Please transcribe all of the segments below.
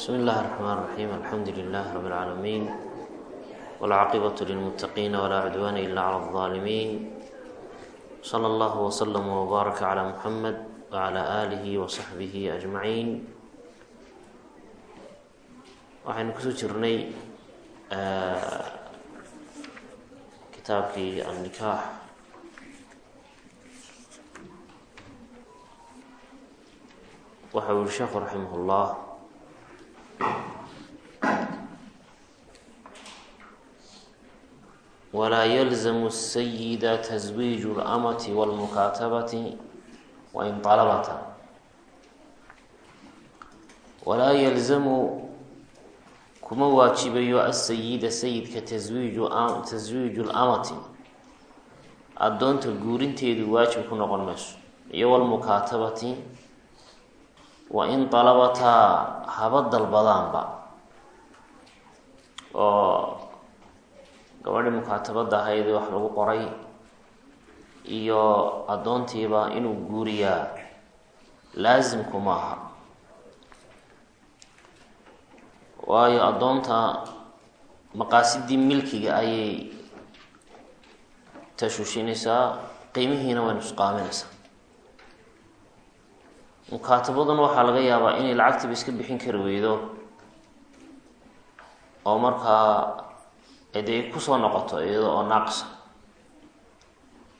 بسم الله الرحمن الرحيم الحمد لله رب العالمين والعاقبة للمتقين ولا عدوان إلا على الظالمين صلى الله وسلم وبارك على محمد وعلى آله وصحبه أجمعين waxaynu kusoo jirnay kitaabkii annikaax waxa uu yihi sheekhu raximah اllah walaa yalzamu sayida taswiiju اlamati wاlmukaatabati wain alabata walaa yalzamu kuma waajibayo asayida sayidka taswiiju taswiiju lamati addoonta guurinteedu waajib ku noqon mayso iyo walmukaatabati wa in dalabataa haba dalbadaanba oo gabadhii mukaatabada ahayd wax lagu qoray iyo addoontiiba inuu guuriyaa laasimku maaha waayo addoonta maqaasidii milkiga ayay tashushinaysaa qiimihiina way nusqaaminaysaa mukaatabaduna waxaa laga yaabaa inay lacagtiiba iska bixin kari weydo oo markaa dee ku soo noqoto iyado oo naaqsa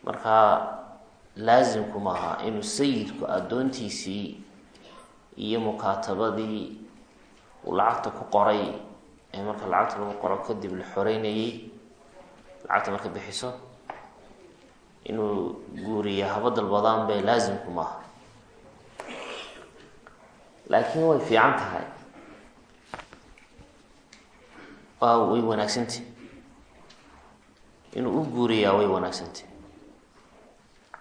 marka laasimku maaha inuu sayidku addoontiisii iyo mukaatabadii uu lacagta ku qoray ee marka lacagta lagu qoro kadib la xoreynayay lacagta marka bixiso inuu guuriya haba dalbadaan be laasimku maaha laakiin way fiican tahay. Waa way wanaagsantay inuu u guuriyaa way wanaagsantay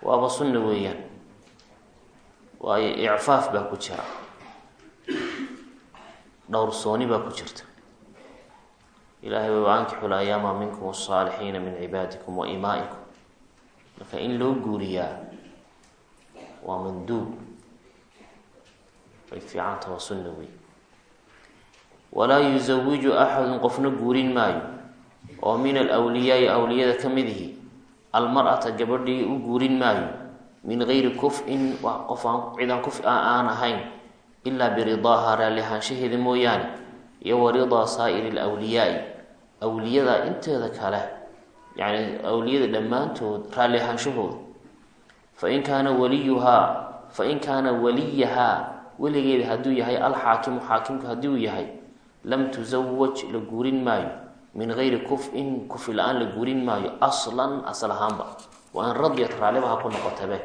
waaba sunna weeyaan. Waayo icfaaf baa ku jira. Dhowrsooni baa ku jirta. Ilahay way waankixu layaama minkum asaalixiina min cibaadikum wa imaa'ikum. Marka in loo guuriyaa waa manduub way fiicanta waa sunna wey walaa yusawiju axadun qofna guurin maayo oo min alwliyaai awliyada ka midihi almar-ata gabadhii u guurin maayo min gayri kuf-in qof aan cidaan kuf aan ahayn ilaa biridaaha raalli ahaanshaheeda mooyaane iyo wa ridaa saa'iri lwliyaai awliyada inteeda kale yani awliyada dhammaantood raalli ahaanshahooda fain kaana waliyuhaa fain kaana waliyahaa weligeeda hadduu yahay alxaakimu xaakimku haddii uu yahay lam tusawaj la guurin maayo. Min gayri kuf-in kufi la'aan la guurin maayo. Aslan asal ahaanba. Wa in radiyat raalliba ha ku noqotabe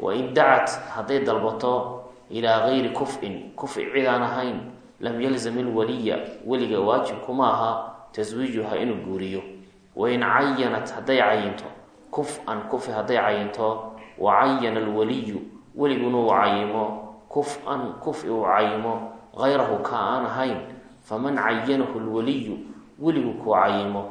wain dacat hadday dalbato ilaa gayri kuf-in kufi cidaan ahayn lam yalzam ilwaliya weliga waajibkuma aha taswiijuha inuu guuriyo. Wain cayanat hadday cayinto kuf-an kufi hadday cayinto wa cayana alwaliyu weliguna uu cayimo kuf-an kufi uu cayimo gayrahu ka aan ahayn faman cayanahu lwaliyu weligu kuu cayimo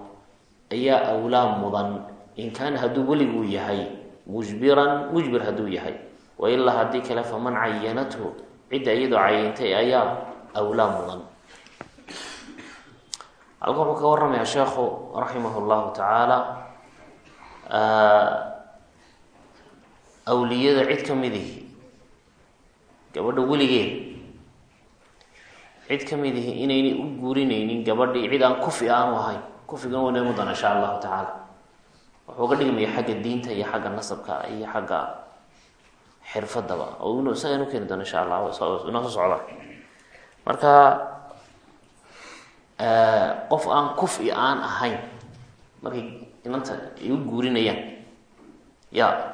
ayaa awlaa mudan in kaana hadduu weliguu yahay mujbiran mujbir hadduu yahay wailaa haddii kale faman cayanathu cidda iyadoo cayintay ayaa awlaa mudan halka wuxuu ka waramayaa sheekhu raximah llahu tacaala awliyada cid ka gabadha weligeed cid ka midihi inaynay u guurinaynin gabadhii cid aan kufi aanu ahayn kufigan wayna mudan insha allahu tacaala. Wuxuu ga dhigmaya xagga diinta iyo xagga nasabka iyo xagga xirfadaba. Oo isaga inu keeni doono insha allah inoo soo socda marka qof aan kufi aan ahayn markay inanta ay u guurinayaan. Ya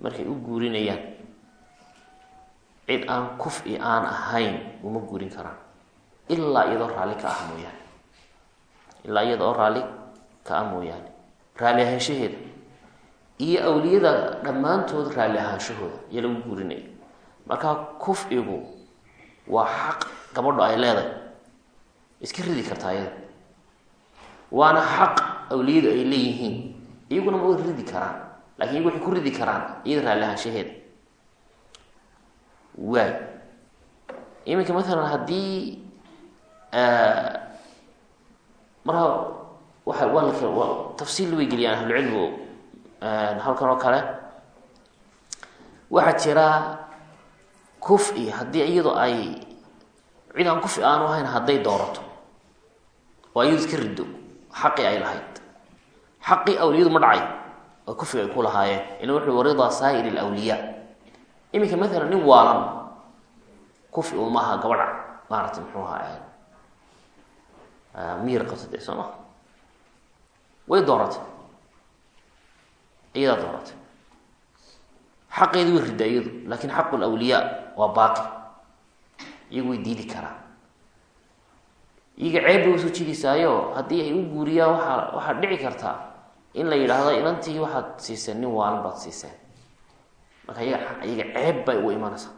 markay u guurinayaan cid aan kufi aan ahayn uma guurin karaan. Ilaa iyadoo raalli ka ah mooyaane. Ilaa iyada oo raalli ka ah mooyaane. Raalli ahaanshaheeda. Iyo awliyada dhammaantood raalli ahaanshahooda iyo lagu guurinaya markaa kuf-igu waa xaq gabadho ay leedahay iska ridi kartaa iyada waana xaq awliyadu ay leeyihiin iyaguna ma ridi karaan laakiin iyagu waxay ku ridi karaan iyada raalli ahaanshaheeda waay iminka maalan haddii marka waa waa tafsiil way geliyaan ahlucilmigu halkan oo kale. Waxaa jira kufi haddii iyadoo ay cid aan kufi aanu ahayn hadday doorato oo iyadu iska riddo xaqii ay lahayd. Xaqii awliyadu ma dhacay oo kufiga ay ku lahaayeen. Ila wuxuu warida saa'ir alawliyaa iminka maalan nin waalan kufi uma aha gabadha maaragtay muxuu ahaa miir qabsatay soo ma way dooratay. Iyadaa dooratay. Xaqeedi way riddaa iyadu laakin xaqu lawliyaa waa baaqi. Iyagu way diidi karaa iyaga ceeb bay u soo jidaysaayo haddii ay u guuriyaan waaa waxaad dhici kartaa. In la yidhaahdo inantii waxaad siiseen nin waalan baad siiseen marka iyaga ceeb bay u imanaysaa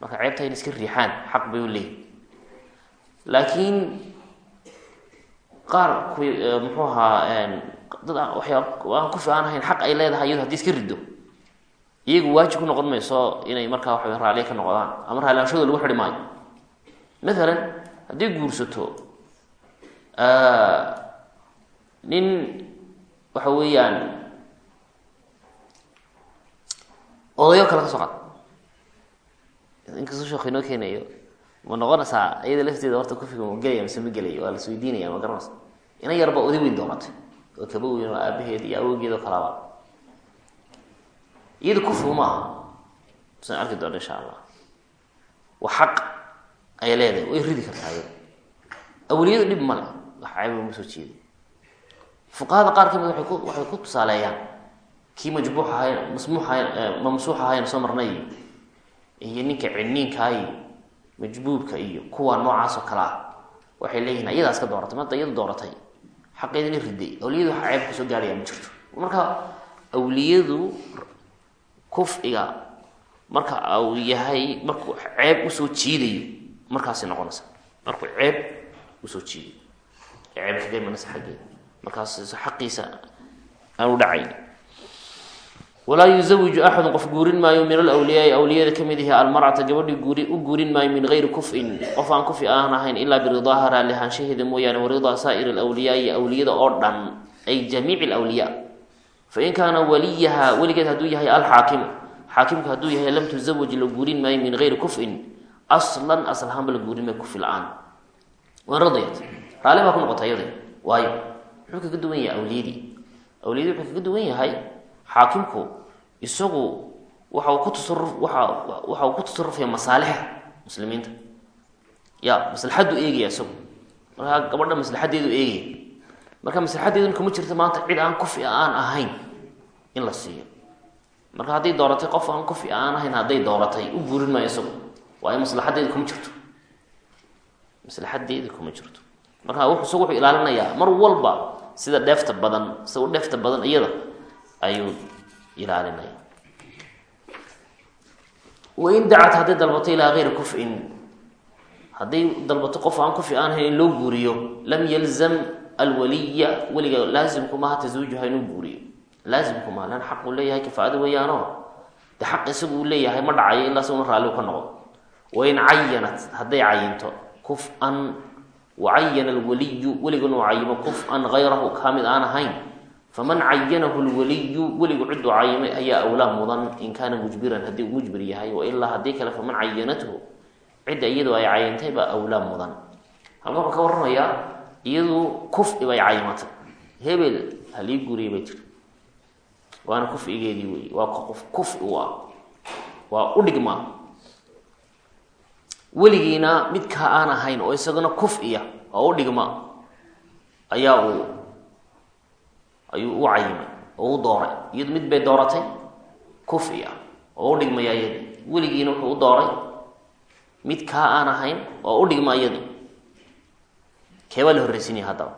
marka ceebta in iska riixaan xaq bay u leeyihiin laakiin qaar ku muxuu ahaa dad waxyaa aan kufi aan ahayn xaq ay leedahay iyado haddii iska riddo iyagu waajib ku noqon mayso inay markaa waxa raaliya ka noqdaan ama raalianshooda lagu xidhi maayo. Maalan haddii guursato nin waxa weeyaan odayo kale ka soo qad inkastoo sheekh inoo keenayo ma noqonaysaa iyada lafteeda horta kufiga ma gelaya mise ma gelayo waa las weydiinaya ma garanaysa. Ina yarba oday weyn doonatay oo kaba weyn oo aabaheed iyo awoogeed oo kalaba iyada kufigu ma aha. San arki doona insha allah waa xaq ay leedahay way ridi kartaa iyada. Awliyadu dhib male wax ceeba ma soo jeeday fuqahada qaar ka mid waay ku waxay ku tusaaleeyaan kii majbuux ahayn ahayn mamsuux ahayn soo marnay. Iyo ninka ciniinkaa majbuubka iyo kuwa noocaas oo kale ah. Waxay leeyihiin iyadaas ka dooratay maanta iyada dooratay. Xaqeedina riday awliyadu waxa ceeb ka soo gaaraya ma jirto. Marka awliyadu kufciga marka uu yahay markuu ceeb u soo jiidayo markaasay noqonaysa. Markuu ceeb u soo jiidayo. Ceeb kaga imanaysa xaggeeda markaas xaqiisa aan u dhacayn walaa yuzawiju axadun qof guurin maayo min alwliyaai awliyada ka mid ihi almarcata gabadhii u guurin maayo min gayri kufin qof aan kufi aan ahayn ilaa biridaaha raallihaanshaheeda mooyaane waridaa saa'ir alwliyaai awliyada oo dhan ay jamiic alwliyaa fain kaana waliyaha weligeed hadduu yahay alxaakimu xaakimku hadduu yahay lam tuzawaj la guurin maayo min gayri kufin aslan aslahaanba la guurin maayo kufi la'aan. Waan radiyat raalli baa ku noqota iyada waayo. Muxuu kaga duwan yahay awliyadii awliyadii wuxuu kaga duwan yahay xaakimku isagu waxa uu ku tasaruf waxa uu ku tasarufaya masaalixa muslimiinta. Ya maslaxaddu eegaya isagu. Markaa gabadha maslaxadeedu eegaya. Marka maslaxadeeduna kuma jirto maanta cid aan kufi aan ahayn in la siiyo. Marka hadday dooratay qof aan kufi aan ahayn hadday dooratay u guurin maayo isagu. Waayo maslaxadeeda kuma jirto. Maslaxadeeda kuma jirto. Marka isagu wuxuu ilaalinayaa mar walba sida dheefta badan sida u dheefta badan iyada ayuu ilaalinaya wain dacat hadday dalbato ilaa gayri kufin hadday dalbato qof aan kufi aan hayn in loo guuriyo lam yalzam alwaliya weliga laazimku maaha taswiijuha inuu guuriyo. Laazimku maaha lan xaq uu leeyahay kifaayada weeyaano de xaq isagu uu leeyahay ma dhacayo ilaa isaguna raalli ka noqdo. Wain cayanat hadday cayinto kuf-an wacayana alwaliyu weligana uu cayimo kuf-an hayrahu kaa mid aan ahayn faman cayanahu lwaliyu weligu ciduu cayimay ayaa awlaa mudan in kaana mujbiran haddii uu mujbir yahay wailaa haddii kale faman cayanathu cidda iyadu ay cayintay baa awlaa mudan. Halka wuxuu ka warramayaa iyadu kufi bay cayimatay hebel halii guriyay bay tiri waana kufigeedii wey waa qof kufi u ah. Waa u dhigmaa weligiina midkaa aan ahayn oo isaguna kuf-iya oo u dhigma ayaa uu ayuu u cayimay oo u dooray. Iyadu mid bay dooratay kufi oo u dhigmaya iyadii weligiina wuxuu u dooray mid kaa aan ahayn oo u dhigma iyadii keebaa la horreysinaya haddaba?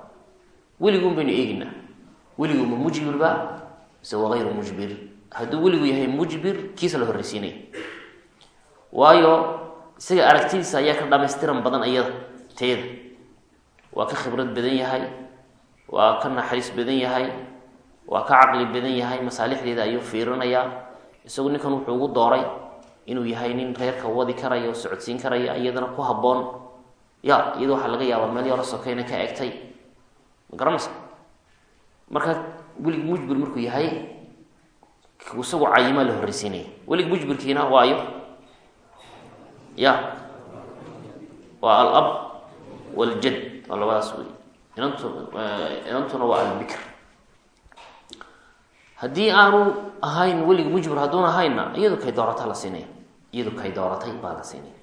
Weliguun baynu eeginaa weligu ma mujbirba mise waa hayru mujbir? Hadduu weligu yahay mujbir kiisa la horreysiinaya waayo isaga aragtidiisa ayaa ka dhamaystiran badan iyada teeda. Waa ka khibrad badan yahay waa ka naxariis badan yahay waa ka caqli badan yahay masaalixdeeda ayuu fiirinayaa. Isagu ninkan wuxuu ugu dooray inuu yahay nin reerka wadi karaya oo socodsiin karaya iyadana ku habboon. Ya iyada waxaa laga yaabaa meel yaro sokeyna ka egtay ma garanaysa? Marka welig mujbir markuu yahay isagu cayimaa la horreysiinaya welig mujbirkiina waayo. Ya waa alab waljad waa labadaas wey inantuna waa albikr. Haddii aanu ahayn welig mujbir hadduuna ahaynna iyadu kay doorata la siinaya iyadu kay dooratay baa la siinaya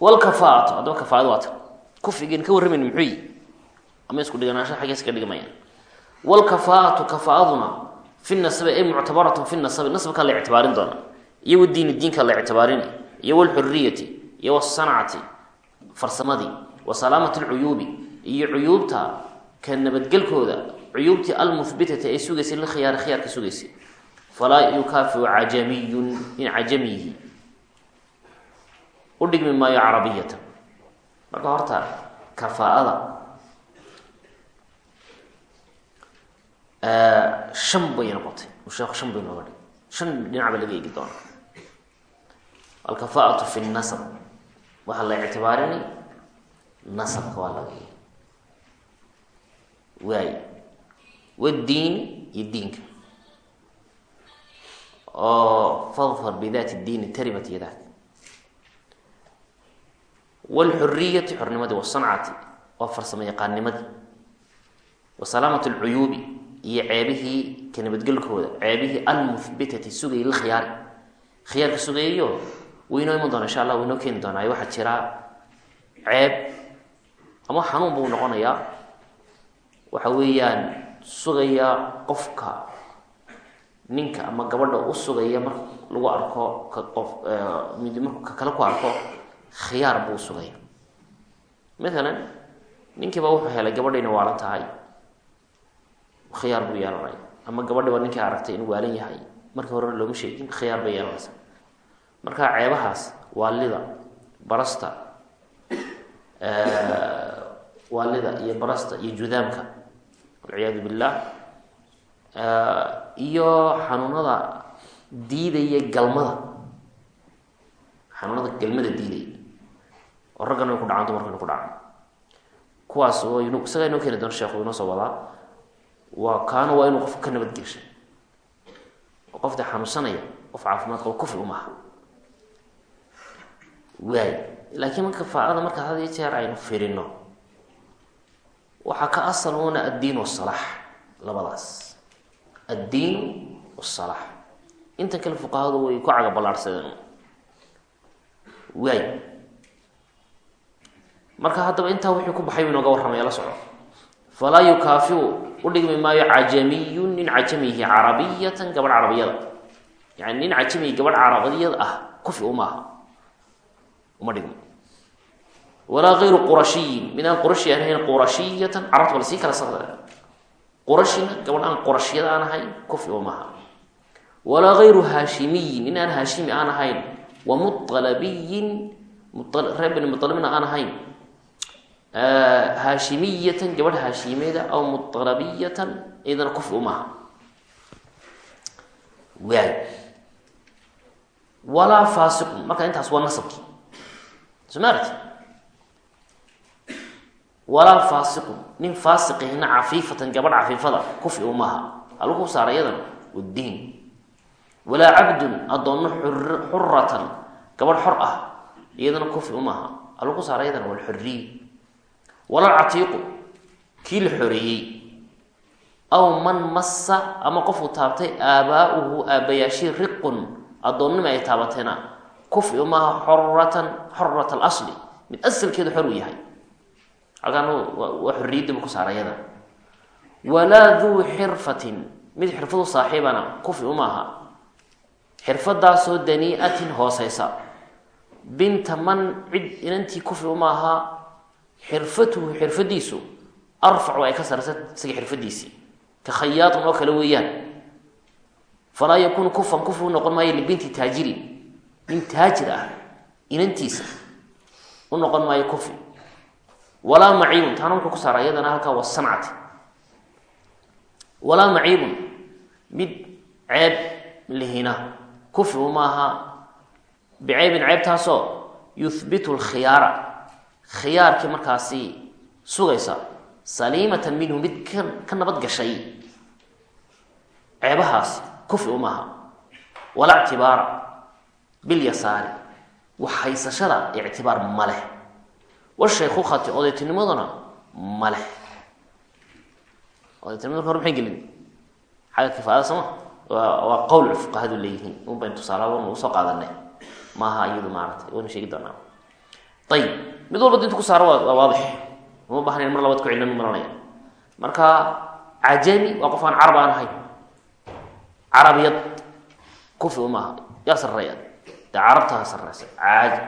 walkafaatu haddaba kafaadu waata kufrigen ka warramayna muxuu yi ama isku dhiganaansha xaggees ka dhigmayaan walkafaatu kafaaduna fi nasabi ay muctabaratun fi nasabi nasabkaa la ictibaarin doona. Iyo wadiini diinka la ictibaarini iyo walxuriyati iyo wasancati farsamadii wa salaamati lcuyuubi iyo cuyuubta ka nabadgelkooda cuyuubtii almuhbitati ay sugaysay lilkhiyaari khiyaarka sugaysay falaa yukaafiu cajamiyun in cajamiyihi u dhigmi maayo carabiyatan marka horta kafaa-ada. Shan bay noqotay. Sheekhu shan bay nooga dhig shan dhinac ba laga eegi doona alkafaatu fi nasab. Waxaa la ictibaarinay nasabka waa laga eegi waay wadiin iyo diinka. Oo fadfar bidaati diini taribat yadak wlxuriyati xornimadii wasancati waa farsamo yaqaanimadii wa salaamat lcuyuubi iyo ceebihii ka nabadgelkooda ceebihii almuhbitati sugayay lilkhiyaari khiyaarka sugayayo waynoo iman doona insha allah waynoo keeni doonaayo waxaa jira ceeb ama xanuun buu noqonayaa. Waxa weeyaan sugaya qofka ninka ama gabadha u sugaya mar lagu arko ka qof mid markuu ka kale ku arko khiyaar buu sugaya. Maalan ninkiiba wuxuu helay gabadhayna waalan tahay. Khiyaar buu yeelanaya ama gabadhiba ninkii aragtay inuu waalan yahay. Markii horena looma sheegin khiyaar bay yeelanaysa marka ceebahaas waalida barasta waalida iyo barasta iyo judaamka walciyaadu billah. Iyo xanuunada diidaya galmada. Xanuunada galmada diidaya. Oo raggana way ku dhacaan dumarkana ku dhacaan. Kuwaas oo inu isagaa inoo keeni doona sheekhu inoo soo wadaa waa kaana waa inuu qofka ka nabadgeshay oo qofta xanuunsanaya qof caafimaad qaba kufri umaha waay laakiin marka faacada marka had iyo jeer aynu firino waxaa ka asal una addiin wasalaax labadaas. Addiin wasalaax intan kale fuqahadu way ku caga ballaarhsadeen waay marka haddaba intaa wuxuu ku baxay inooga warramaya la soco. Falaa yukaafiu u dhigmi maayo cajamiyun nin cajamiyihi carabiyatan gabadh carabiyada yani nin cajamiyi gabadh carabiyad ah kufi umaaha uma dhigmo walaa ayru qurashiyin. Mid aan qurashi aan ahayn qurashiyatan carabta bal sii kala sa qurashina gabadh aan qurashiyada aan ahayn kufi umaaha walaa ayru haashimiyin. Nin aan haashimi aan ahayn wa mualabiyin reer bani mualibna aan ahayn. Haashimiyatan gabadh haashimiyada aw mualabiyatan iyadana kufi umaaha waay. Walaa faasiqun. Marka intaas waa nasabkii somaarti walaa faasiqun nin faasiqihina cafiifatan gabadh cafiifada kufi umaaha halku saara iyadana wadiin walaa cabdun addoonno xuratan gabadh xor ah iyadana kufi umaaha halku saara iyadana walxuriy walal catiiqu kii la xoreeyey. Aw man massa ama qofku taabtay aabaa'uhu aabbayaashii riqun addoonnima ay taabateena. Kufi umaaha xoratan xorat alasli mid asalkeedu xor uu yahay halkaan waa xorriyaddiiba ku saara walaa duu xirfatin mid xirfadu saaxiibana kufi umaaha xirfadaasoo danii'atin hooseysa binta man cid inantii kufi umaaha xirfatuhu xirfadiisu arfacu ay ka saraysa isaga xirfadiisii ka khayaatun oo kale weeyaan. Falaa yakuunu kufan kufi u noqon maayo libinti taajirin nin taajir ah inantiisa u noqon maayo kufi walaa maciibun taana wuxuu ku saara iyadana halkaa waa sancati walaa maciibun mid ceeb lihina. Kufi uma aha biceybin ceybtaasoo yuhbitu lkhiyaara. Khiyaarkii markaasi sugaysa. Saliimatan minhu mid ka ka nabad gashay. Ceebahaasi kufi uma aha walaa ictibaara bilyasaari wax haysashada ictibaar ma leh washaykhukhati odaytinimaduna ma leh odaytinimada hor maxay gelin? Xagga kifaayada sooma waa qowl fuqahadu leeyihiin. Un tusaalaaba nagu soo qaadanay. Maaha iyadu maaratay waynu sheegi doonaa. Ayib mid walba dinta ku saaro waa waa waadix. Uma baahnayn mar labaad ku cilin maranaya marka cajami waa qof aan carab aan ahayn. Carabiyad kufi uma aha. Yaa sarreeya. Dee carabtaa sarreysa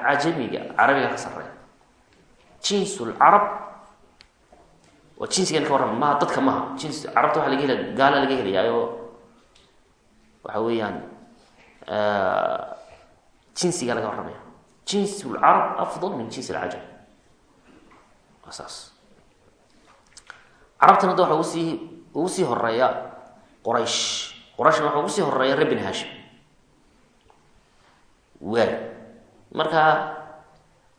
cajamiga carabiga ka sarreeya jinsulcarab waa jinsigan ka warrama maha dadka maha jins carabta waxa laga helaya gaala laga helayaayo waxa weeyaan jinsiga laga warramaya jins lcarab afdal min jins alcajam waa saas. Carabtana hadda waxa ugu sii ugu sii horreeya quraysh. Qurayshna waxa ugu sii horreeya reer bini hashim waay. Marka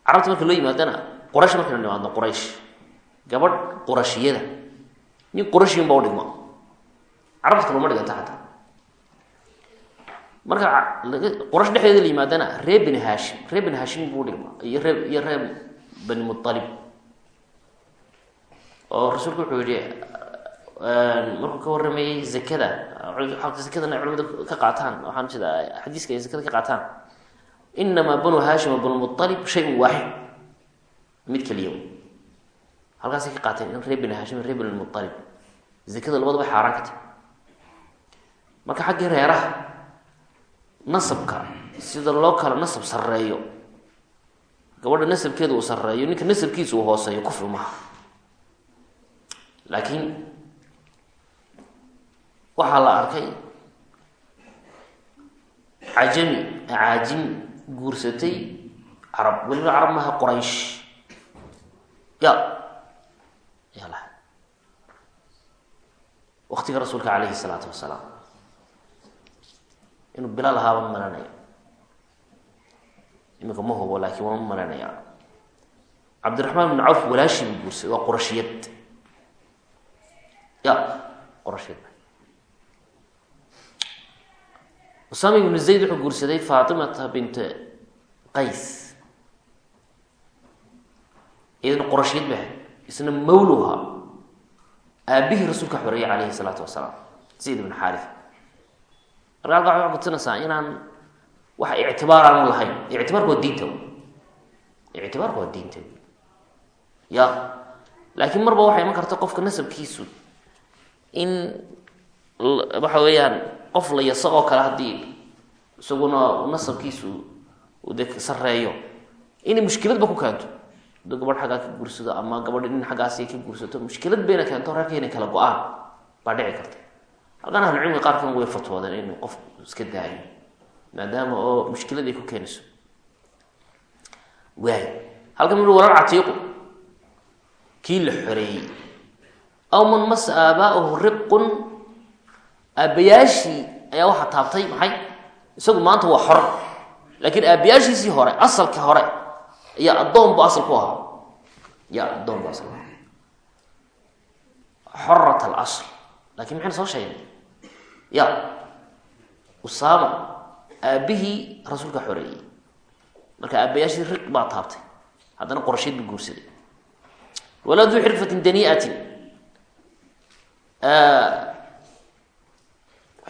carabta marka loo yimaadana quraysh markaynu nimaadno quraysh. Gabadh qurashiyada nin qurashiyin ba u dhigma. Carabta kaluma dhiganta xataa. Marka qurash dhexdeeda la yimaadana reer bini hashim reer bini hashim buu dhigma. Iyo ree iyo reer bani mualib oo rasuulku wuxuu yihi markuu ka warramayey zakada zakadana culimada ka qaataan. Waxaan jeedaa xadiiska ay zakada ka qaataan. Inamaa banu hashim wa banu mualib waaxid mid keliya halkaasay ka qaateen in reer bini hashim reer bani mualib zakada labadaba xaaraan ka tahy marka xaggii reeraha nasabka sida loo kala nasab sarreeyo gabadha nasabkeeda uu sarreeyo ninka nasabkiisa uu hooseeyo kufri maha laakiin waxaa la arkay cajami caajim guursatay carab weliba carab maaha quraysh ya waktiga rasuulka calayhi salaatu wasalaam inuu bilaal ahaaba malanaya iminka ma hubo laakiin waa ma malanaya cabdiraxmaan bn cawf walaashi buu guursaday waa qurashiyad. Ya qurashiyad. Usaama ibnu zayd wuxuu guursaday faatimata bint qays iyadana qurashiyad ba isna mawluha aabihii rasuulka xoreeyay calayhi salaatu wasalaam zayd ibn xaarif marka halkaa waxay kutusinaysaa inaan wax ictibaar aanu lahayn. Ictibaarku waa diinta ictibaarku waa diinta ya laakiin marba waxay iman karta qofka nasabkiisu in waxa weeyaan qof la yaso oo kale haddii isaguna nasabkiisu de sareeyo inay mushkiladba ku keento haduu gabadh xaggaa ka guursado ama gabadh nin xaggaasi ka guursato mushkilad bayna keento reerka inay kala go'aan. Baa dhici karta. Halkan ahlucilmiga qaarkan way fatwoodeen inuu qofku iska daayo maadaama oo mushkilad ay ku keenayso. Waay halkan mui walal catiiqu kii la xoreeyey aw man masa aabaa'uhu riqun aabbayaashii ayaa waxaa taabtay maxay? Isagu maanta waa xor laakiin aabbayaashiisii hore asalka hore ayaa addoon bu asal ku ahaa ya addoon bu asal ku ahaa xorat alasl laakiin maxaynu soo sheegnay ya usaama aabbihii rasuulka xoreeyey marka aabbayaashii riq baa taabtay haddana qorasheed buu guursaday walaa duu xirfatin daniiatin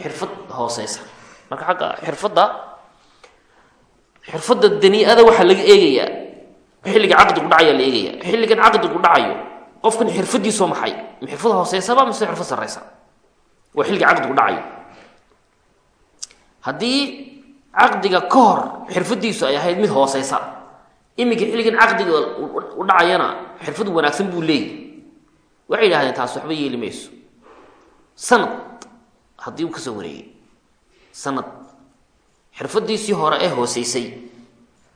xirfad hooseysa marka xagga xirfadda xirfadda danii-ada waxaa laga eegayaa xilliga caqdigu dhacaya la eegaya. Xilligan caqdigu dhacayo qofkan xirfadiisoo maxay? Ma xirfad hooseysaba mise xirfad sareysa waa xilliga caqdigu dhacayo. Haddii caqdiga ka hor xirfadiisu ay ahayd mid hooseysa iminka xilligan caqdiga u dhacayana xirfad wanaagsan buu leeyahy waxay yidhahdeen taas waxba yeeli mayso. Sanad haddii uu ka soo wareegay sanad xirfadiisii hore ee hooseysay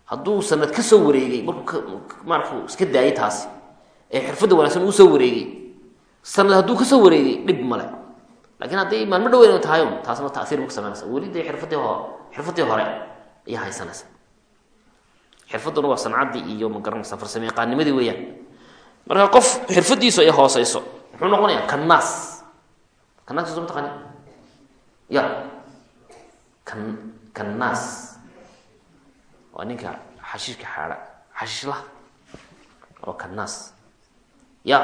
hadduu sanad ka soo wareegay markuu markuu iska daayay taasi ee xirfadda wanaagsan uu soo wareegay sanad hadduu ka soo wareegay dhib male laakiin hadday maalmo dhaweyn tahay un taasna taiir ma ka sameynaysa weli xirfadii ho xirfadii hore ayaa haysanaysa. Xirfaduna waa sancaddii iyo farsame yaqaanimadii weeyaan. Marka qof xirfadiisu ay hooseyso muxuu noqonayaa kannaas. Kannaas soo mataqaani? Ya kan kannaas waa ninka xashiishka xaadha xashiishlaha oo kannaas ya.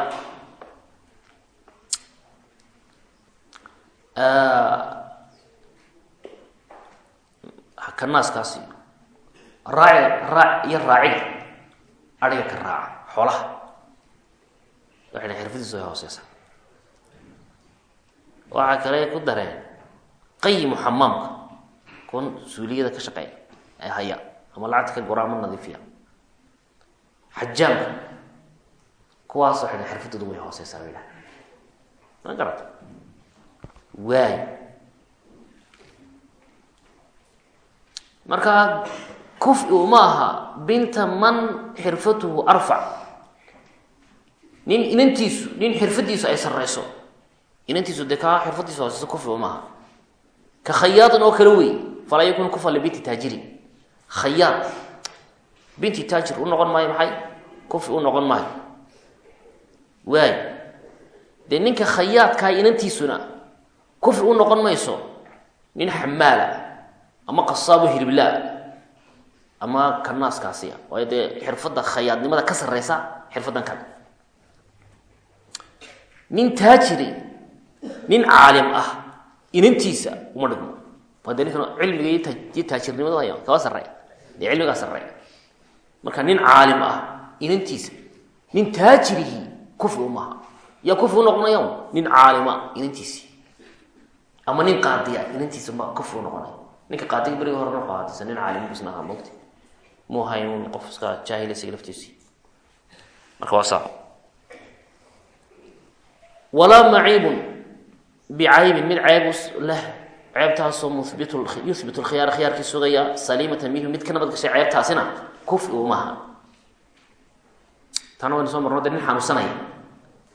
Kanaaskaasi raaci raa iyo raaciga adhiga ka raaca xoolaha. Waxay dhahen xirfadiisu way hooseysa waxaa kale ku dareen qayimu xamaamka kuwan suuliyada ka shaqeeya ee haya ama lacagta ka gora ama nadiifiya. Xajaamka kuwaas waxay dhahen xirfadoodu way hooseysaa bay dhaha ma garata waay marka kuf-i uma aha binta man xirfatuhu arfac nin inantiisu nin xirfadiisu ay sareyso inantiisu dee kaa xirfadiisu hooseyso kufi uma aha. Ka khayaadin oo kale wey falaa yakun kufa libinti taajirin khayaad binti taajir u noqon maayo maxay? Kufi u noqon maayo. Waay. Dee ninka khayaadkaa inantiisuna kufi u noqon mayso nin xamaala ama qasaabo hiliblaa ama kanaaskaasiya waayo dee xirfadda khayaadnimada ka sareysa xirfaddan kale. Nin taajiri nin caalim ah inantiisa uma dhigmo. Waa dee ninkan cilmiga iyo taajirnimada kaba sareeya dee cilmigaa sareeya marka nin caalim ah inantiisa nin taajirihii kufi umaha yaa kufi u noqonaya nin caalima inantiisi ama nin qaadiya inantiisa ma kufi u ninka qaadiga berigi hore noo qaadisa nin caalimkiisna ahaa mogti muu hayn qof iska jaahil isaga laftiisii marka waa saa walaa maciibun bicaybin mid ceeb leh ceebtaasoo muhbit yuhbit lkhiyaara khiyaarkii sugaya saliimatan minhu mid ka nabad gashay ceebtaasina kufi umaha tana waynu soo marno de nin xanuunsanaya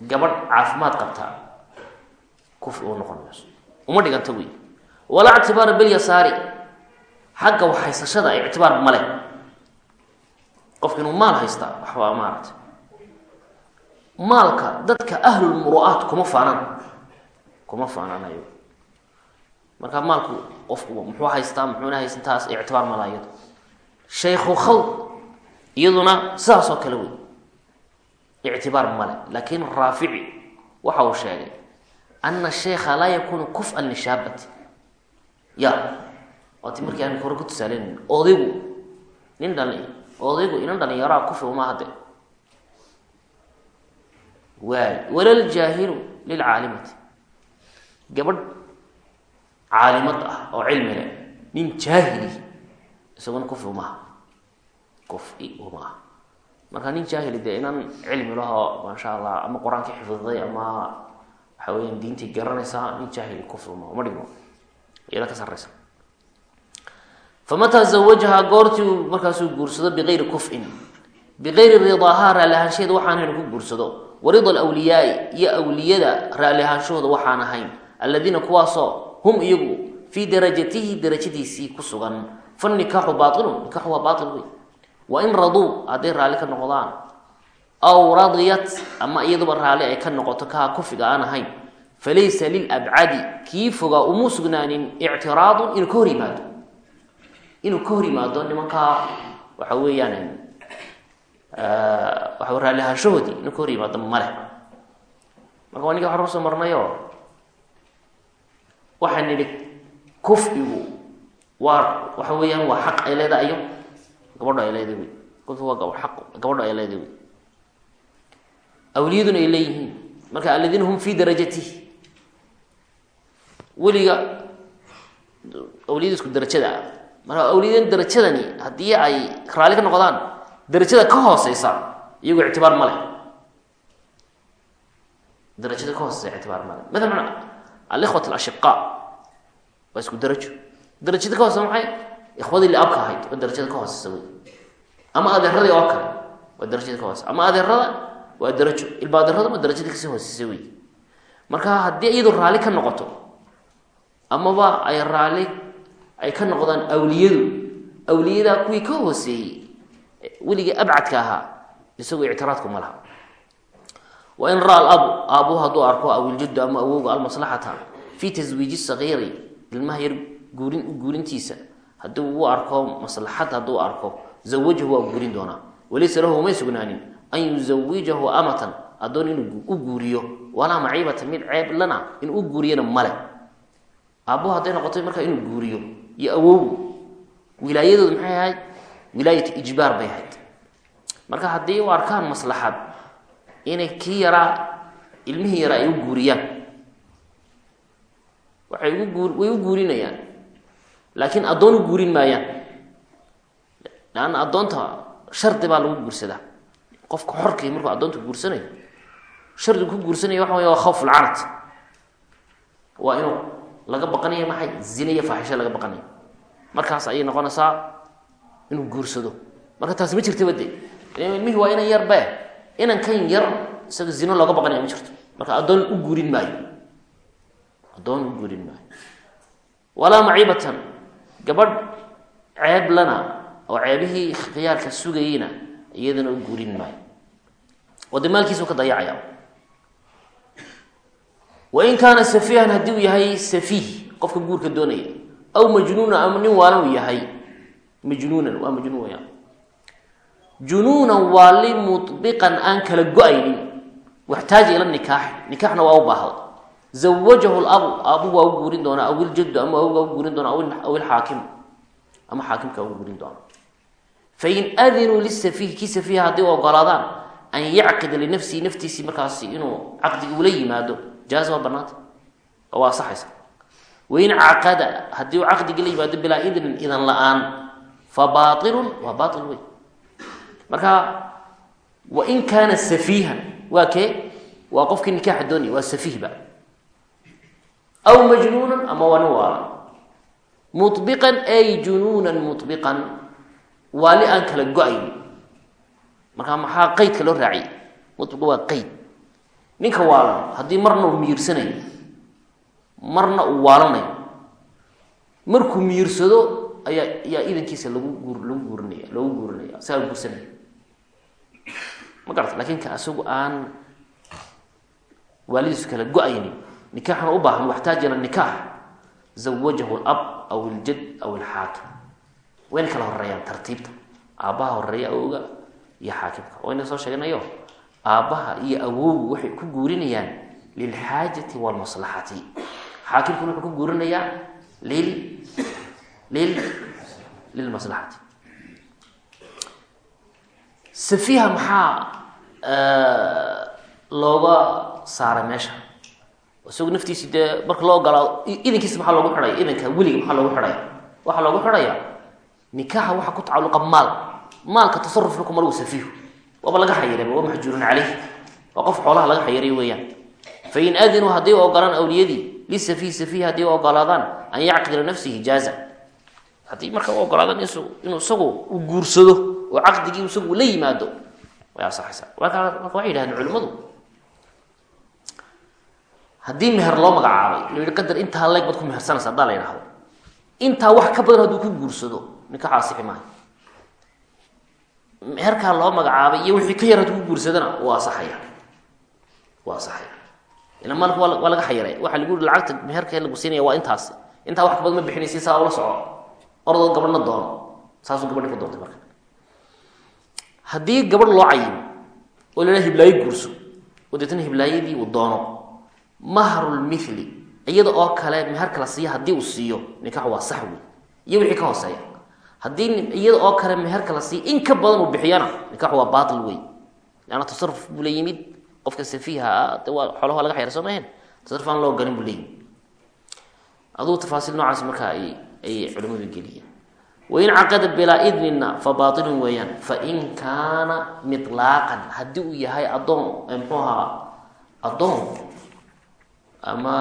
caafimaad qabtaa kufi uu noqon uma dhiganta wey walaa ictibaara bilyasaari xagga wax haysashada ictibaar male qofka inuu maal haystaa waxbaa maaragtay maalka dadka ahlulmuru'aat kuma faanaan kuma faanaanayo marka maalku qofku muxuu haystaa muxuuna haysan taas ictibaar mala iyado shaykhu khawd iyaduna sidaas kale wey ictibaar male laakin raafici waxa uu sheegay ana sheikha laa yakunu kuf'an lishaabati ya waati markii aan hore ku tusaaleynayn odaygu nin dhali odaygu inan dhalinyaraa kufi uma hade waay walaljaahilu lilcaalimati gabadh caalimad ah oo cilmi leh nin jaahili isaguna kufi umaha kufi umaha marka nin jaahili dee inan cilmi lahoo maasha allah ama qur'aanka xifdiday ama waxa weyan diintii garanaysaa nin jaahili kufi umaha uma dhigmo iyada ka sareysa famataa zawajahaa goortii uu markaasuu guursado biayri kufin biayri ridaahaa raalli ahaanshaheeda waxaan ahayn ku guursado. Warida alwliyaai iyo awliyada raalli ahaanshahooda waxaan ahayn. Alladiina kuwaasoo hum iyagu fii darajatihi darajadiisii ku sugan. Fanikaaxu baailun nikaaxu waa baail wey wain raduu hadday raalli ka noqdaan aw radiyat ama iyaduba raalli ay ka noqoto kaa kufiga aan ahayn falaysa lilabcadi kii fogaa umuu sugnaanin ictiraadun inuu ka hor yimaado. Inuu ka hor yimaado nimankaa waxa weeyaan waxa raalli ahaanshahoodii inuu ka hor yimaado male marka waa ninka waxaan ku soo marnayo waxaan nidhi kufcigu waa waxa weeyaan waa xaq ay leedahay iyo gabadho ay leedahay wey. Kufci waa gab aq gabadho ay leedahay wey. Awliyaduna ay leeyihiin. Marka aladiina hum fii darajatihi. Weliga awliyada isku darajada ah marka awliyadan darajadani haddii ay raalli ka noqdaan darajada ka hooseysa iyagu ictibaar ma leh. Darajada ka hooseysa ictibaar ma leh. Maalan alikhwat alashiqa waa isku darajo darajada ka hooseysa maxay ikhwadii liabka ahayd oo darajada ka hooseysa wey ama adeeradii oo kale waa darajada ka hooseysa ama adeerada waa darajo ilbaadarada waa darajada ka sii hooseysa wey marka haddii iyadu raalli ka noqoto amaba ay raalli ay ka noqdaan awliyadu awliyadaa kuwii ka hooseeyey weligii abcadka ahaa isagoo ictiraadku ma laha wa in raa alabu aabuhu hadduu arko awiljaddu ama awowga almaslaxata. Fii taswiiji sagiiri ilmaha yar guurin guurintiisa. Haddii uu arko maslaxad hadduu arko. Zawajahu waa guurin doonaa walaysa lahu umay sugnaanin. An yuzawijahu amatan. Addoon inuu u guuriyo. Walaa maciibata mid ceeb lana inuu u guuriyana male aabbuhu hadday noqotay markaa inuu guuriyo. Iyo awowgu wilaayadoodu maxay ahayd? Wilaayat ijbaar bay ahayd. Marka haddii u arkaan maslaxad inay kii yaraa ilmihii yaraa ay u guuriyaan. Waxay ugu guur way u guurinayaan. Laakiin addoon u guurin maayaan. Leanna addoonta shardi baa lagu guursadaa. Qofka xorkii markuu addoonta guursanayo shardigu ku guursanaya waxa wey waa khawfulcanad waa inuu laga baqanayo maxay? Zine iyo faaxisho laga baqanayo. Markaas ayay noqonaysaa inuu guursado. Marka taasi ma jirtaba de ilmihii waa inan yarbe inan kan yar isaga zino looga baqanaya ma jirto. Marka addoon u guurin maayo. Addoon u guurin maayo. Walaa maciibatan. Gabadh ceeb lana oo ceebihii khiyaarka sugayeyna iyadana u guurin maayo. Oo de maalkiisu ka dayacaya wain kaana safiihan haddii uu yahay safiih qofka guurka doonaya aw majnuunan ama nin waalan uu yahay majnuunan waa majnuun wayaan junuunan waali mubiqan aan kala go'aynin. Waxtaaja ila nikaaxi. Nikaaxna waa u baahda zawajahu labu aabu waa u guurin doonaa aw iljaddu ama awgaa u guurin doonaa aw ilxaakimu ama xaakimka u guurin doonaa. Fain adinuu lisafiih kii safiiha haddii u ogolaadaan an yacqida linafsihi naftiisii markaasi inuu caqdigi ula yimaado. Jaaza waa banaanta oo waa asaxaysa wain caqada haddii uu caqdigi la yimaado bilaa idnin idan la'aan fa baailun waa baail wey marka wain kaana safiihan waa kee waa qofkii nikaaxa doonaya waa safiihba aw majnuunan ama waa nin waalan mubiqan ay junuunan mubiqan waali aan kala go'ayn. Markaa maxaa qeydka loo raaciyay mubiqa waa qeyd ninka waalan haddii marna uu marna uu waalanayo markuu miirsado ayaa ayaa idankiisa lagu guur lagu guurinaya loogu guurinaya saa guursanaya ma garata laakiin ka isagu aan waalidiisu kala go'aynin nikaaxna u baahan waxtaaj ila nikaax zawajahu lab aw iljad aw ilxaakim wayna kala horeeyaan tartiibta. Aabbaha horreeya awowga iyo xaakimka. Wayna soo sheeganayo aabbaha iyo awowgu waxay ku guurinayaan lilxaajati walmaslaxati. Xaakimkuna wuxuu ku guurinayaa lil lil lilmaslaxati safiiha maxaa looga saaray meesha? Isagu naftiisi dee marka loo ogolaado idankiisa maxaa loogu xidhaya idanka weliga maxaa loogu xidhaya waxaa loogu xidhaya nikaaxa waxaa ku tacalluqa maal. Maalka tasarufna kuma lagu safiihu waaba laga xayiray waa maxjuurun caleyh waa qof xoolaha laga xayiray weeyaan. Fain adinuu hadday ogolaan awliyadii lisafiih safiih hadday ogolaadaan an yacqida nafsihi jaaza. Haddii marka u ogolaadaan inuu isagu u guursado oo caqdigii isagu la yimaado. Way asaxaysaa marka waxay yidhahdeen culimmadu. Haddii meher loo magacaabay lo yihi qadar intaa leeg baad ku mehersanaysa haddaa la yidhahdo intaa wax ka badan hadduu ku guursado nikaxa asixi maayo meherkaa loo magacaabay iyo wixii ka yar hadduu ku guursadana waa asaxaya waa asaxaya ila maalka waa waa laga xayiray waxaa lagu yihi lacagta meherka lagu siinaya waa intaas. Intaa wax ka badan ma bixinaysi saa ula soco. Ordood gabadhna doono. Saasuu gabadhi ku doontay marka haddii gabadh loo cayimo oo la yidhaha hiblaayo guurso oo deetna hiblaayadii uu doono mahrulmithli iyada oo kale meherka la siiya haddii uu siiyo nikaxu waa sax wey iyo wixii ka hooseeya. Haddii iyada oo kale meherka la siiya in ka badan uu bixiyana nikaxu waa baatil wey leanna tasaruf buu la yimid qofka safiiha ah xoolaha laga xayra soo maheen tasaruf aan loo galin buu leeyimid aduu tafaasiil noocaas markaa ay ayay culimmadu geliyeen wain caqada bilaa idnina fa baailun weeyaan. Fain kaana milaaqan haddii uu yahay addoon muxuu ahaa? Addoon. Ama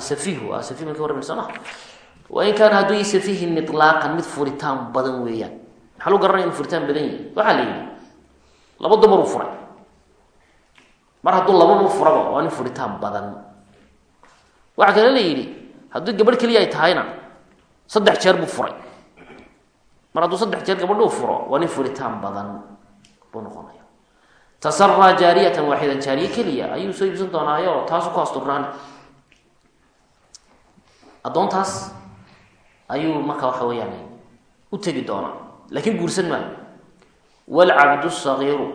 safiihu safiih marki warrami soo ma wain kaana hadduu yahay safiihi milaaqan mid furitaan badan weeyaan. Maxaa lagu garanaya inu furitaan badan yahi waxaa la yidhi laba dumaruu furay. Mar hadduu lababa furaba waa nin furitaan badan. Waxaa kale la yidhi haddii gabadh keliya ay tahayna saddex jeer buu furay mar hadduu saddex jeer gabadhuu furo waa nin furitaan badan buu noqonaya tasaraa jaariyatan waaxidan jaariye keliya ayuu soo iibsan doonaayo taasu ku asturnaan addoontaas ayuu marka waxa weeyaan u tegi doonaa laakiin guursan maayo. Walcabdu sagiiru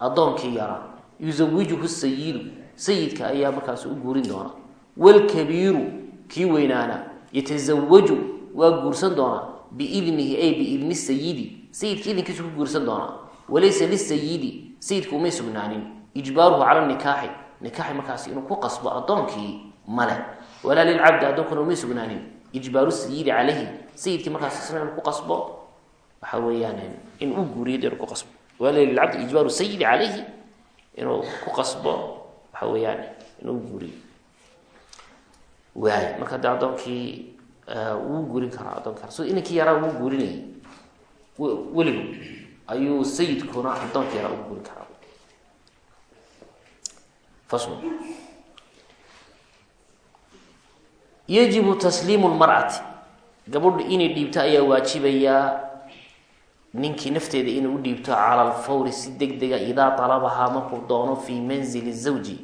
addoonkii yaraa yusawijuhu sayidu sayidka ayaa markaas u guurin doona. Walkabiiru kii weynaana yatasawaju waa guursan doonaa biidnihi ay biidni sayidi. Sayidka idinkiisu ku guursan doonaa walaysa lisayidi sayidka umay sugnaanin. Ijbaaruhu cala nikaaxi. Nikaaxi markaas inuu ku qasbo addoonkii male. Walaa lilcabdi addoonkuna umay sugnaanin. Ijbaaru sayidi calayhi. Sayidkii markaas isna inuu ku qasbo waxa weeyaan in uu guuriyo inuu ku qasbo. Walaa lilcabdi ijbaaru sayidi calayhi. Inuu ku qasbo waxa weeyaan de wuu guurin karaa addoonka so inankii yaraa wuu guurinayay weligu ayuu sayidkuna addoonkii yaraa ugu guurin karaa. Fasl yajibu tasliimu lmar'ati. Gabadhu inay dhiibto ayaa waajibayaa ninkii nafteeda inay u dhiibto cala alfawri si deg dega idaa talabahaa markuu doono fii manzili zawji.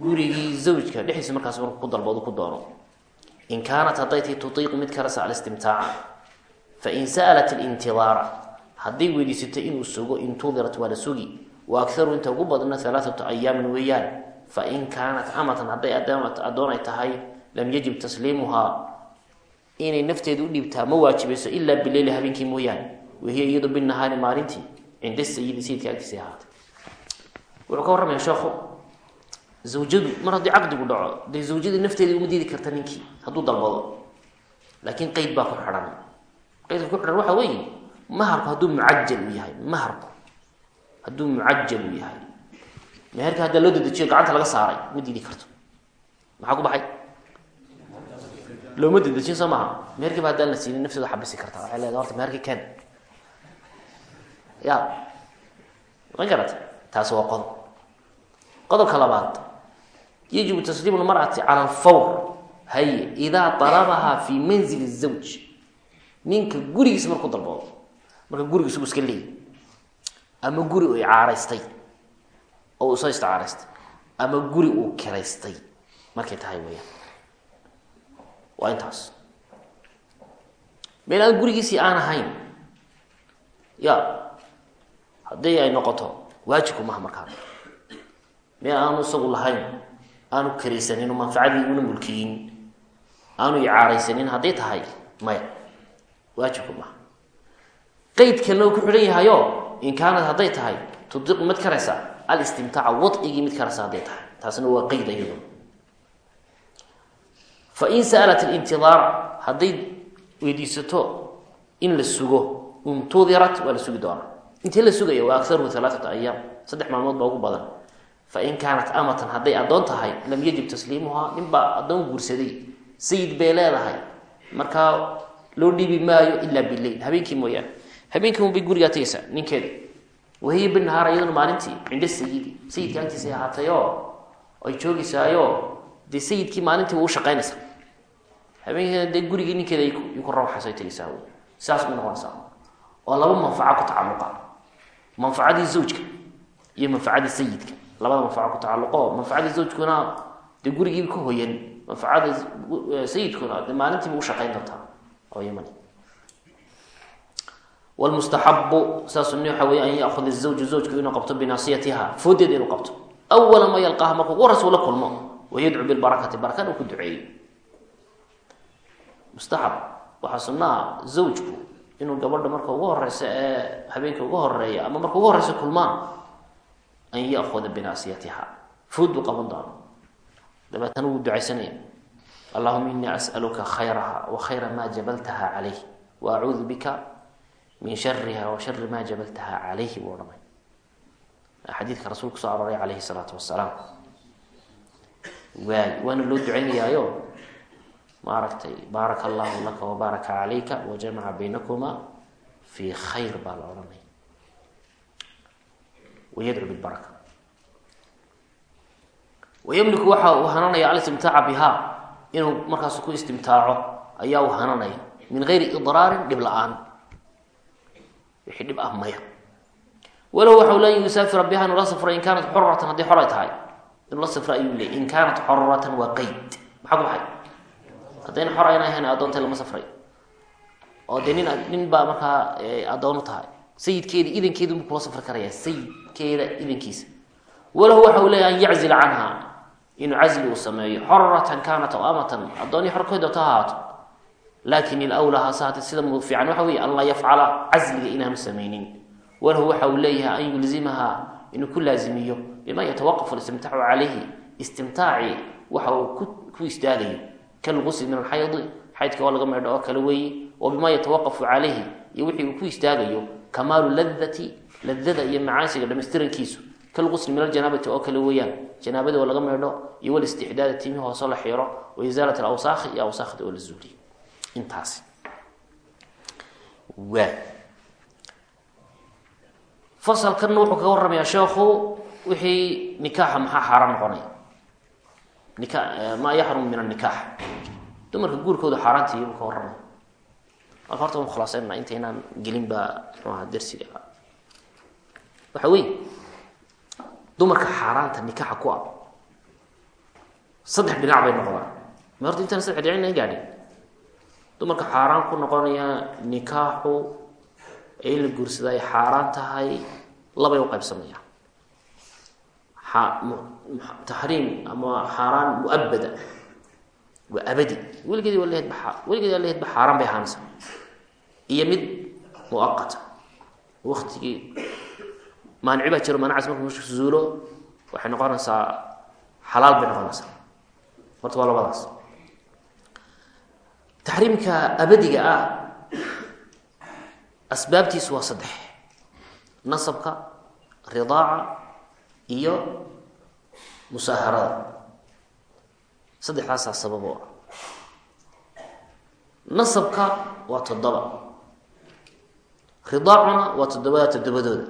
Gurigii zawjka dhexdiisa markaas markuu ku dalbado ku doono in kaanat hadday tahy tutiiqu mid karasa alistimtaaca fain sa'alat alintidaara hadday weydiisato inuu sugo intudirat waa la sugi wa akharu inta ugu badna alaaatu ayaamin weeyaan fain kaanat amatan hadday addoon ay tahay lam yajib tasliimuhaa inay nafteeda u dhiibtaa ma waajibayso ilaa bileyli habeenkii mooyaane wahiya iyado binahaari maalintii cinda sayidi sayidka agtiisa ahaatay wuxuu ka warramaya sheekhu zawjadu mar haddii caqdigu dhaco dee zawjadii nafteedii uma diidi karta ninkii hadduu dalbado. Laakiin qeyd baa ku xidhan. Qeydka ku xidhan waxa weeye maharku hadduu mucajal u yahay maharku hadduu mucajal u yahay. Meherka haddaa loo dedejiyo gacanta laga saaray ma diidi karto. Maxaa ku baxay? Looma dedejin soo maaha meherkiiba haddaan la siinin nafteeda xabisi kartaa. Waxay leedahay horta meherkii ken ya ma garata taasi waa qodob qodobka labaad yajibu tasliimu lmar'ati cala alfawr haye idaa talabahaa fi manzili zawj ninka gurigiisa markuu dalboodo marka guriga isagu iska leeyay ama guri uu icaaraystay oo soo isticaaraystay ama guri uu kiraystay markay tahay weyaan waa intaas meel aan gurigiisii aan ahayn ya haddii ay noqoto waajibku maha markaa meel aanu isagu lahayn aanu karaysanin oo manfacadii una mulkiyin aanu icaaraysanin hadday tahay maya waajibku maha qeyd kalena uu ku xidhan yahayo in kaanad hadday tahay tudiqu mid karaysa alistimtaaca wadcigii mid karaysa hadday tahay. Taasna waa qeyd iyado fain sa'alat alintidaara hadday weydiisato in la sugo untudirat waa la sugi doonaa. Intee la sugaya waa akaruhu alaaata ayaam saddex maalmood baa ugu badan fain kaanat amatan hadday addoon tahay lam yajib tasliimuhaa ninbaa addoon guursaday sayid bay leedahay markaa loo dhiibi maayo ilaa bileyl habeenkii mooyaane habeenkii unbay gurigaa tegaysaa ninkeeda wahiya binahaar iyaduna maalintii cinda sayidi sayidka agtiisay ahaatayoo ay joogeysaayo dee sayidkii maalintii waa u shaqaynaysaa habeenkiina dee gurigii ninkeeda ku rawaxayso ay tegaysaa sidaas bay noqonaysaa oo laba manfaco ku tacalluqa manfacadii zawjka iyo manfacadii sayidka labada manfaco ku tacalluqo manfacadii zawjkuna dee gurigiiba ka hoyan manfacada sayidkuna dee maalintiiba u shaqayn doontaa oo yaman wlmustaxabu saa sunni waxa wey an yaahuda zawju zawjku inuu qabto binaasiyatiha foodeeda inuu qabto. Awala ma yalqaaha markuu horeysa ula kulmo wayadcu bilbarakati barakana uu ku duceeyo mustaxab waxaa sunnaha zawjku inuu gabadha marka ugu horeysa ee habeenka ugu horreeya ama marka ugu horeysa an yaahuda binaasiyatiha food buu qaban doona dabeetana wuu ducaysanaya allahuma inii as'aluka khayraha wa khayra ma jabaltaha calayh wa acuudu bika min shariha wa shari ma jabaltaha calayhi buu odhanay xadiidka rasuulka soo arooray calayhi salaatu wasalaam waay waana loo ducaynayaayo maaragtay baaraka allahu laka wabaaraka calayka wayadcu bilbaraka wayamliku waxa uu hananaya alistimtaaca biha inuu markaas ku istimtaaco ayaa u hananaya min gayri idraarin dhib la'aan wixii dhib ah maya walow waxau le yusaafira biha inuu la safro in kaanat xuratan haddii xor ay tahay inuu la safro ayuu leey in kaanat xoratan waa qeyd maxaa ku baxay haddayna xor baa markaa addoon u tahay sayidkeeda idankeedu mu kula safri karaya sayidkeeda idankiisa. Walahu waxa uu an yaczila canha inuu casli uu sameeyo. Xoratan kaanat aw amatan addoonii xorkeedu ta ahaato. Laakin ilawlaa hase sida mu fiican waxa weeye an laa yafcala casliga inaanu samaynin. Walahu waxa uu leeyahay an yulzimaha inuu ku laazimiyo. Bima yatawaqafu istimtaacu calayhi istimtaaci waxa uu ku istaagayo. Kalgusl min alxaydi xaydka oo laga meedho oo kale weeye. Wa bima yatawaqafu calayhi iyo wixii uu ku istaagayo kamaalu ladati ladada iyo macaasiga dhamaystirankiisu kalgusl min aljanaabati oo kale weeyaan. Janaabada oo laga meedho iyo walistixdaada timi hoosoo la xiiro wa isaalat alawsaakhi iyo awsaakhda oo la zuuliyo intaasi. Waa. Fasalkanna wuxuu kaga warramayaa sheekhu wixii nikaaxa maxaa xaaraan noqonaya nika maa yaxrum min annikaax. Dumarka guurkooda xaaraanta iyabu ka warramaya horta waan khulaasaynana intaynaan gelin baa muxuu ahaa dersiga waxa weeye dumarka xaaraanta nikaaxa ku ah saddex dhinac bay noqdaan ma horta intaan saddex dhinac inaan gaadhin dumarka xaaraan ku noqonaya nikaaxu in la guursada ay xaaraan tahay labay u qaybsamayaan taxriim ama xaaraan muabada waa abadi weligeedi waa lehed ba weligeedi waa lehed ba xaaraan bay ahaanaysa iyo mid muaqata waktigii maanici baa jiro maanicaas marku zuulo waxay noqonaysaa xalaal bay noqonaysaa horta waa labadaas taxriimka abadiga ah asbaabtiisu waa saddex nasabka ridaaca iyo musaaharada saddexdaasaa sabab oo ah. Nasabka waa toddoba. Ridaacuna waa toddobada toddobadooda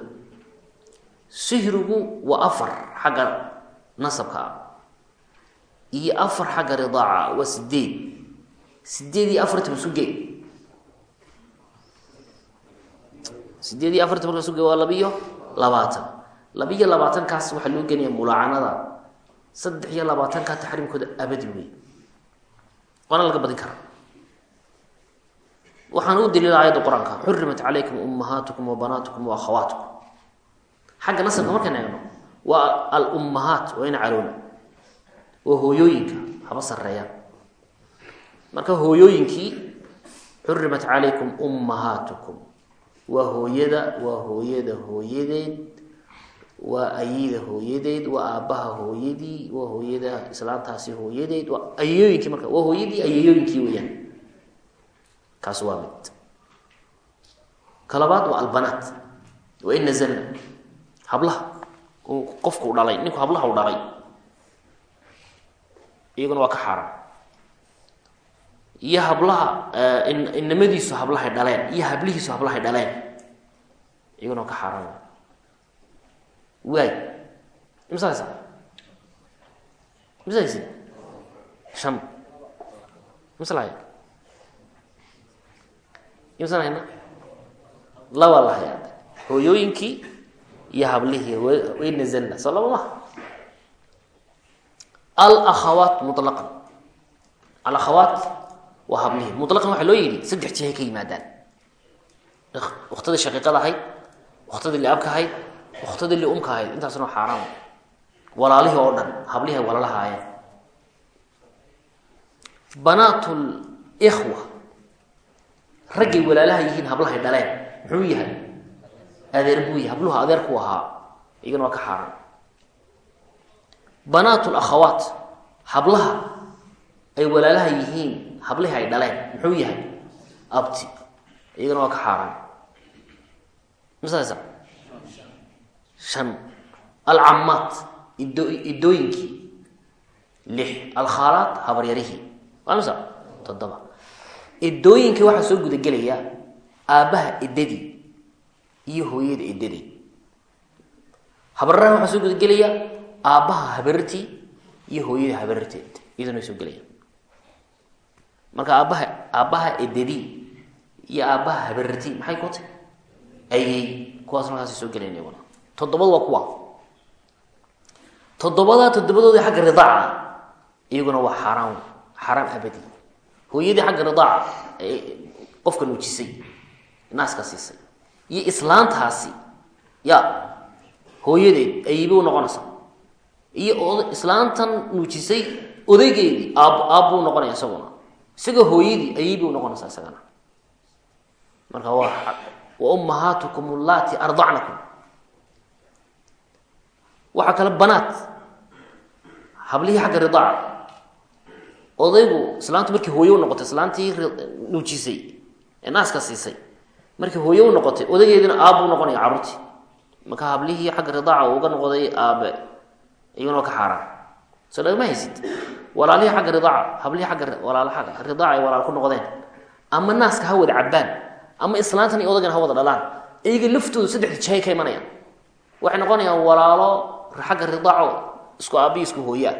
sihrigu waa afar xagga nasabka ah iyo afar xagga ridaaca waa sideed sideed iyo afartan suge sideed iyo afartan marka suge waa labiyo labaatan. Labiyo labaatankaas waxaa loo geenaya mulaacanada saddex iyo labaatanka taxriimkooda abadi wey waana laga badin karaa. Waxaana u daliila aayadda qur'aanka. Xurimat calaykum ummahaatukum wa banaatukum wa akhawaatukum. Xagga nasabka markaan eegno waa alummahaat waa ina caloona waa hooyooyinka haba sareeyaan marka hooyooyinkii xurimat calaykum ummahaatukum waa hooyada waa hooyada hooyadeed waa ayida hooyadeed waa aabbaha hooyadii waa hooyada islaantaasi hooyadeed waa ayeyooyinkii marka waa hooyadii ayeyooyinkii weyaan kaas waa mid. Ka labaad waa albanaat waa in nazalna hablaha qofku dhalay ninku hablaha u dhalay iyaguna waa ka xaaraan. Iyo hablaha inamadiisu hablahay dhaleen iyo hablihiisu hablahay dhaleen iyaguna waa ka xaaraan waay imsa haysa imsa haysid shan imsa lahaya imsan hayna laba la hayaa hooyooyinkii iyo hablihii way nazalna soo laba maha alakhawaat mulaqan alakhawaat waa hablihii mulaqan waxaa loo yidhi saddex jihay ka yimaadaan waktadii shaqiiqada ahayd waktadii liabka ahayd waktadii liumka ahayd intaasna xaaraan walaalihii oo dhan hablihii ay walalahaayeen banaat likhwa raggay walaalaha yihiin hablahay dhaleen. Muxuu yahay? Adeer buu yahay. Habluhu adeerku ahaa. Iyagana waa ka xaaraan banaat lakhawaat hablaha ay walaalaha yihiin hablihii ay dhaleen. Muxuu yahay? Abti. Iyagana waa ka xaaraan masasa shan alcamaat ido idooyinkii lix alkhaalaat habaryarihii waa misa toddoba. Idooyinkii waxaa soo gudagelaya aabbaha idadii iyo hooyada idadii habararaha waxaa soo gudagelaya aabbaha habarartii iyo hooyada habararteed iyadana way soo gelaya marka aabbaha aabbaha edadi iyo aabbaha habarati maxay ku tay ayey kuwaas markaas soo gelayn iyaguna toddobada waa kuwa. Toddobadaa toddobadoodii xagga ridaaca iyaguna waa xaaraan xaaraan abadi. Hooyadii xagga ridaaca qofka nuujisay naaska siisay. Iyo islaantaasi ya hooyadeed ayibay unoqonaysaa iyo od islaantan nuujisay odaygeedii aab aabbuu noqonaya isaguna. Isaga hooyadii ayibay unoqonaysaa isagana. Marka waa wa ummahaatukum allaati ardacnakum waxaa kale banaad. Hablihii xagga ridaaca odaygu islaantu markii hooye u noqotay islaantii nuujisay ee naaska siisay markii hooye u noqotay odaygeediina aabbuu noqonaya carruurtii marka hablihii xagga ridaaca uga noqday aabe iyaguna ka xaaraan. Soo haysid. Walaalihii xagga ridaaca hablihii agga walaal agga ridaaca ay walaal ku noqdeen. Ama naaska ha wada cabbaan ama islaantan iyo odaygan ha wada dhalaan iyaga laftoodu saddexda jahay ka imanayaan. Waxay noqonayaan walaalo xagga ridaaco isku aabbihi isku hooyaa.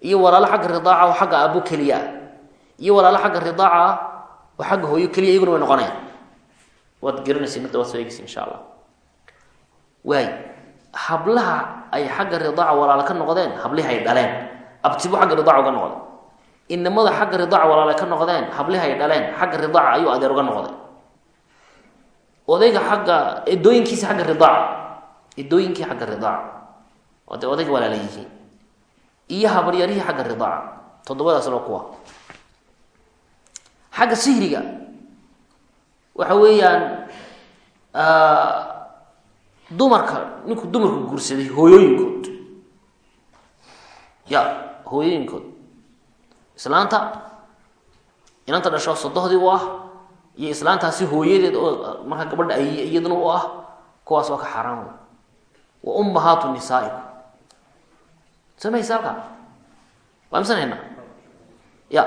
Iyo walaalo xagga ridaaca xagga aabbo keliya. Ah iyo walaalo xagga ridaaca oo xagga hooyo keliya iyaguna way noqonayaan. Waad garanaysa midda waad soo insha allah waay hablaha ay xagga ridaaca walaalo ka noqdeen hablihi ay dhaleen. Abtibu xagga ridaaca uga noqday. Inamada xagga ridaaca walaalo ka noqdeen hablihi ay dhaleen xagga ridaaca ayuu adeer uga noqday. Odayga xagga edooyinkiisa xagga ridaaca edooyinkii xagga ridaaca oo dee odayga walaala yihiin. Iyo habaryarihii xagga ridaaca toddobadaasna kuwa. Xagga sihriga waxa weeyaan dumarka ninku dumarku guursaday hooyooyinkood. Ya hooyooyinkood. Islaanta inanta dhasho sodohdii u ah iyo islaantaasi hooyadeed oo markaa gabadha ay iyaduna u ah kuwaas waa ka xaaraan wa ummahaatu nisaaikum samaysa halkaa waa misan haynaa ya.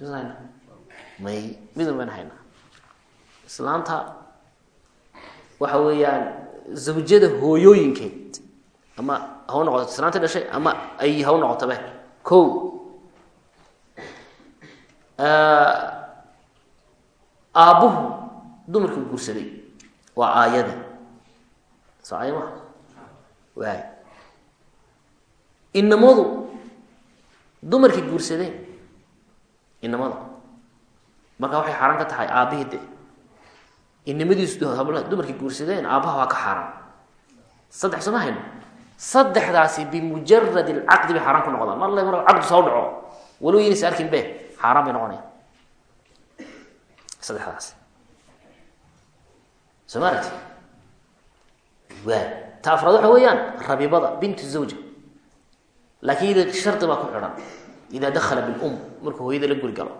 Misan haynaa may midun bayna haynaa islaanta waxa weeyaan zawjada hooyooyinkeed ama ha u noqoto islaanta dhashay ama ay ha u noqotabe ko aabbuhu dumarkii guursaday waa aayada soo aaya maha waay inamadu dumarkii guursadeen. Inamada marka waxay xaaraan ka tahay aabbihii de inamadiisu dumarkii guursadeen aabbaha waa ka xaaraan. Saddex sooma hayno? Saddexdaasi bimujarad alcaqdi bay xaaraan ku noqdaan. Mar mar caqdu soo dhaco. Walow yaynaysa arkin be xaaraan bay noqonayaan. Saddexdaas soo ma waa ta afraad waxa weeyaan rabibada bintu zawja laakiin shardi baa ku xidhan idaa dakhala bilum markuu hooyada la guri galo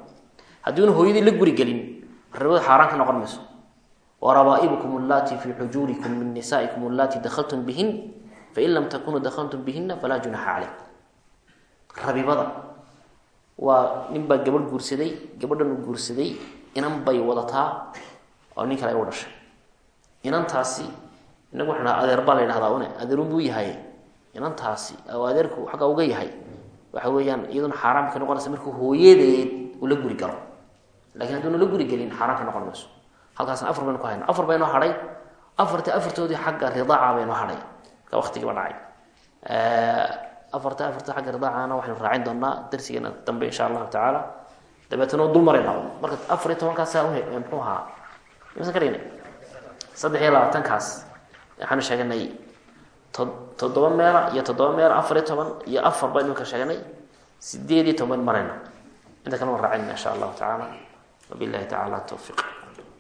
haddiuna hooyadii la guri gelin rabibada xaaraan ka noqon mayso warabaa'ibukum allatii fii xujuurikum min nisaa'ikum allatii dakhaltum bihin fain lam takunuu dakhaltum bihina falaa junaxa caleyk rabibada waa nin gabadh guursaday gabadhan uu guursaday inan bay wadataa oo nin kale ay u dhashay inantaasi inagu waxaan adeer baa la ydhahdaa une adeerun buu yahay. Inantaasi oo adeerku xagga uga yahay. Waxa weeyaan iyaduna xaaraan ka noqonaysa markuu hooyadeed uu la guri galo. Lakin hadduuna la guri gelin xaaraan ka noqon mayso. Halkaasna afar baynu ku hayna afar baynoo hadhay. Afarta afartoodii xagga ridaaca baynoo hadhay. Marka waktigiiba dhacay. Afarta afarta xagga ridaacana waxaynu raacin doonaa darsigeena dambe insha allahu tacaala. Dabeetana dul marayna marka afar iyo tobankaasa muxuu ahaa? Imsan ka saddex iyo labaatankaas waxaanu sheeganay to toddoba meela iyo toddoba meela afar iyo toban iyo afar baynu ka sheeganay sideed iyo toban marayna. Inta kale waan raacinna insha allahu tacaala. Wabillahi tacala tawfiiq